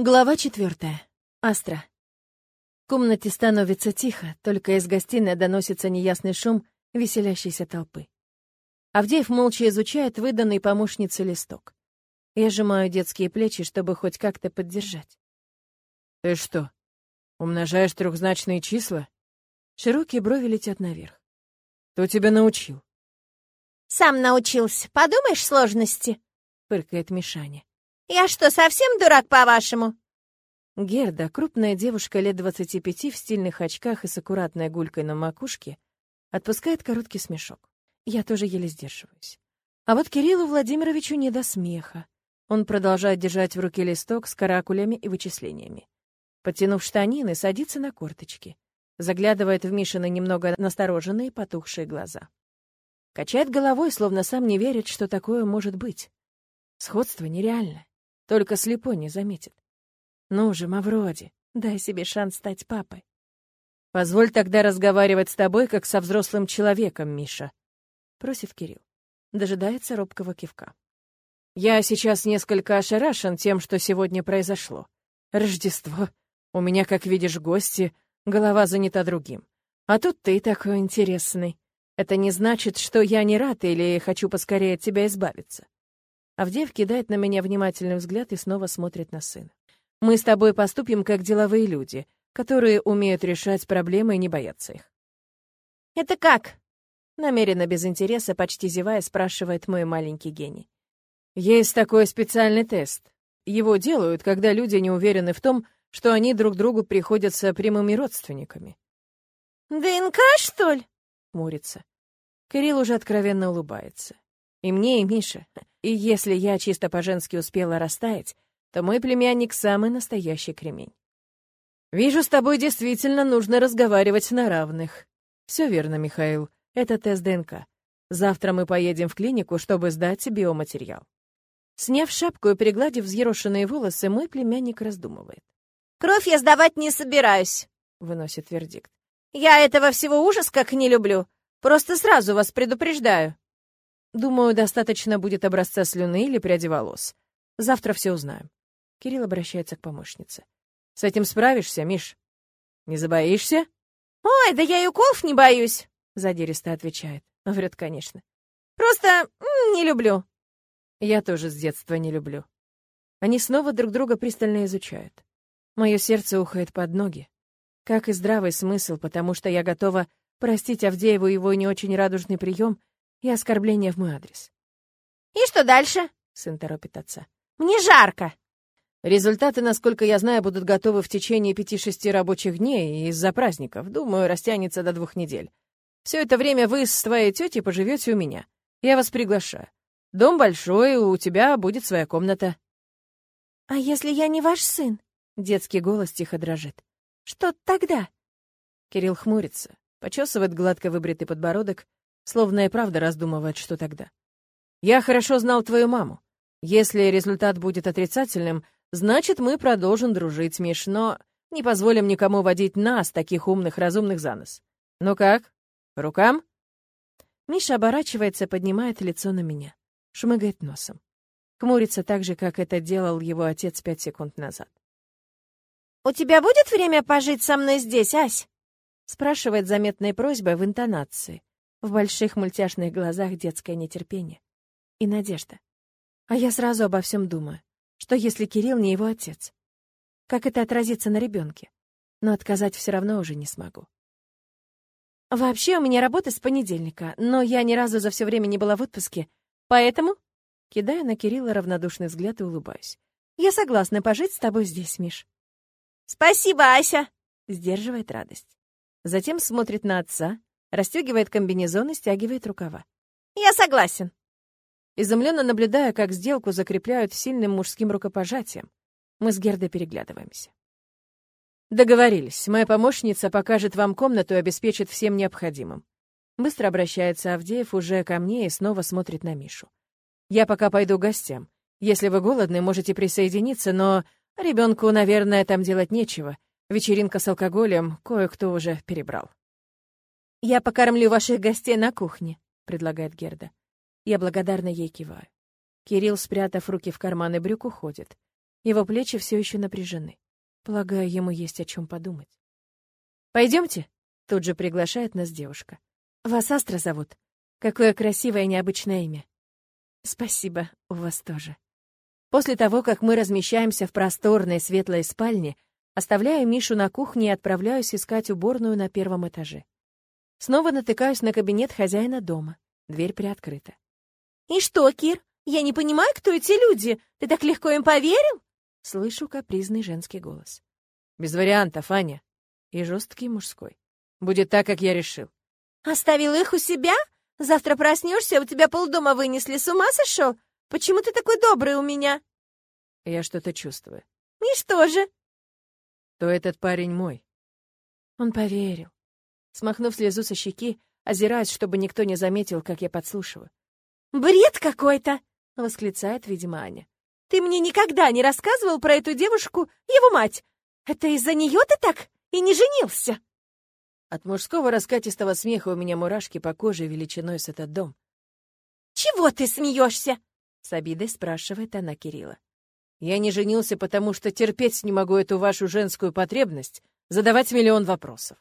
Глава четвертая. Астра. В комнате становится тихо, только из гостиной доносится неясный шум веселящейся толпы. Авдеев молча изучает выданный помощнице листок. Я сжимаю детские плечи, чтобы хоть как-то поддержать. «Ты что, умножаешь трехзначные числа?» Широкие брови летят наверх. «Кто тебя научил?» «Сам научился. Подумаешь, сложности?» — фыркает Мишаня. «Я что, совсем дурак, по-вашему?» Герда, крупная девушка лет двадцати пяти в стильных очках и с аккуратной гулькой на макушке, отпускает короткий смешок. Я тоже еле сдерживаюсь. А вот Кириллу Владимировичу не до смеха. Он продолжает держать в руке листок с каракулями и вычислениями. Подтянув штанины, садится на корточки. Заглядывает в Мишины немного настороженные, потухшие глаза. Качает головой, словно сам не верит, что такое может быть. Сходство нереальное. Только слепой не заметит. Ну же, Мавроди, дай себе шанс стать папой. Позволь тогда разговаривать с тобой, как со взрослым человеком, Миша. Просит Кирилл. Дожидается робкого кивка. Я сейчас несколько ошарашен тем, что сегодня произошло. Рождество. У меня, как видишь, гости, голова занята другим. А тут ты такой интересный. Это не значит, что я не рад или хочу поскорее от тебя избавиться. Авдеев кидает на меня внимательный взгляд и снова смотрит на сына. «Мы с тобой поступим как деловые люди, которые умеют решать проблемы и не боятся их». «Это как?» Намеренно без интереса, почти зевая, спрашивает мой маленький гений. «Есть такой специальный тест. Его делают, когда люди не уверены в том, что они друг другу приходятся прямыми родственниками». «ДНК, что ли?» — хмурится. Кирилл уже откровенно улыбается. И мне, и Мише. И если я чисто по-женски успела растаять, то мой племянник самый настоящий кремень. Вижу, с тобой действительно нужно разговаривать на равных. Все верно, Михаил. Это тест ДНК. Завтра мы поедем в клинику, чтобы сдать биоматериал. Сняв шапку и пригладив взъерошенные волосы, мой племянник раздумывает. «Кровь я сдавать не собираюсь», — выносит вердикт. «Я этого всего ужас как не люблю. Просто сразу вас предупреждаю». Думаю, достаточно будет образца слюны или пряди волос. Завтра все узнаем. Кирилл обращается к помощнице. С этим справишься, Миш? Не забоишься? Ой, да я и уколов не боюсь, задиристо отвечает. Врет, конечно. Просто не люблю. Я тоже с детства не люблю. Они снова друг друга пристально изучают. Мое сердце ухает под ноги. Как и здравый смысл, потому что я готова простить Авдееву его не очень радужный прием и оскорбление в мой адрес. «И что дальше?» — сын торопит отца. «Мне жарко!» Результаты, насколько я знаю, будут готовы в течение пяти-шести рабочих дней из-за праздников. Думаю, растянется до двух недель. Все это время вы с твоей тетей поживете у меня. Я вас приглашаю. Дом большой, у тебя будет своя комната. А если я не ваш сын? Детский голос тихо дрожит. Что тогда? Кирилл хмурится, почесывает гладко выбритый подбородок, словно и правда раздумывает, что тогда. «Я хорошо знал твою маму. Если результат будет отрицательным, значит, мы продолжим дружить, Миш, но не позволим никому водить нас, таких умных, разумных, за нос. Ну как? По рукам?» Миша оборачивается, поднимает лицо на меня, шмыгает носом. Хмурится так же, как это делал его отец пять секунд назад. «У тебя будет время пожить со мной здесь, Ась?» спрашивает заметной просьбой в интонации, в больших мультяшных глазах детское нетерпение и надежда. А я сразу обо всем думаю. Что если Кирилл не его отец? Как это отразится на ребенке? Но отказать все равно уже не смогу. Вообще у меня работа с понедельника, но я ни разу за все время не была в отпуске, поэтому кидаю на Кирилла равнодушный взгляд и улыбаюсь. Я согласна пожить с тобой здесь, Миш. Спасибо, Ася, сдерживает радость. Затем смотрит на отца, Расстегивает комбинезон и стягивает рукава. «Я согласен». Изумленно наблюдая, как сделку закрепляют сильным мужским рукопожатием, мы с Гердой переглядываемся. «Договорились. Моя помощница покажет вам комнату и обеспечит всем необходимым». Быстро обращается Авдеев уже ко мне и снова смотрит на Мишу. «Я пока пойду к гостям. Если вы голодны, можете присоединиться, но ребенку, наверное, там делать нечего. Вечеринка с алкоголем кое-кто уже перебрал». «Я покормлю ваших гостей на кухне», — предлагает Герда. Я благодарно ей киваю. Кирилл, спрятав руки в карманы брюк, уходит. Его плечи все еще напряжены. Полагаю, ему есть о чем подумать. Пойдемте, тут же приглашает нас девушка. Вас Астра зовут. Какое красивое необычное имя. Спасибо, у вас тоже. После того, как мы размещаемся в просторной светлой спальне, оставляю Мишу на кухне и отправляюсь искать уборную на первом этаже. Снова натыкаюсь на кабинет хозяина дома. Дверь приоткрыта. «И что, Кир? Я не понимаю, кто эти люди. Ты так легко им поверил?» Слышу капризный женский голос. «Без вариантов, Аня». И жесткий мужской. «Будет так, как я решил». «Оставил их у себя? Завтра проснешься, у тебя полдома вынесли. С ума сошел? Почему ты такой добрый у меня?» «Я что-то чувствую». «И что же?» «То этот парень мой». Он поверил. Смахнув слезу со щеки, озираясь, чтобы никто не заметил, как я подслушиваю. «Бред какой-то!» — восклицает, видимо, Аня. «Ты мне никогда не рассказывал про эту девушку, его мать. Это из-за нее ты так и не женился?» От мужского раскатистого смеха у меня мурашки по коже величиной с этот дом. «Чего ты смеешься?» — с обидой спрашивает она Кирилла. «Я не женился, потому что терпеть не могу эту вашу женскую потребность задавать миллион вопросов».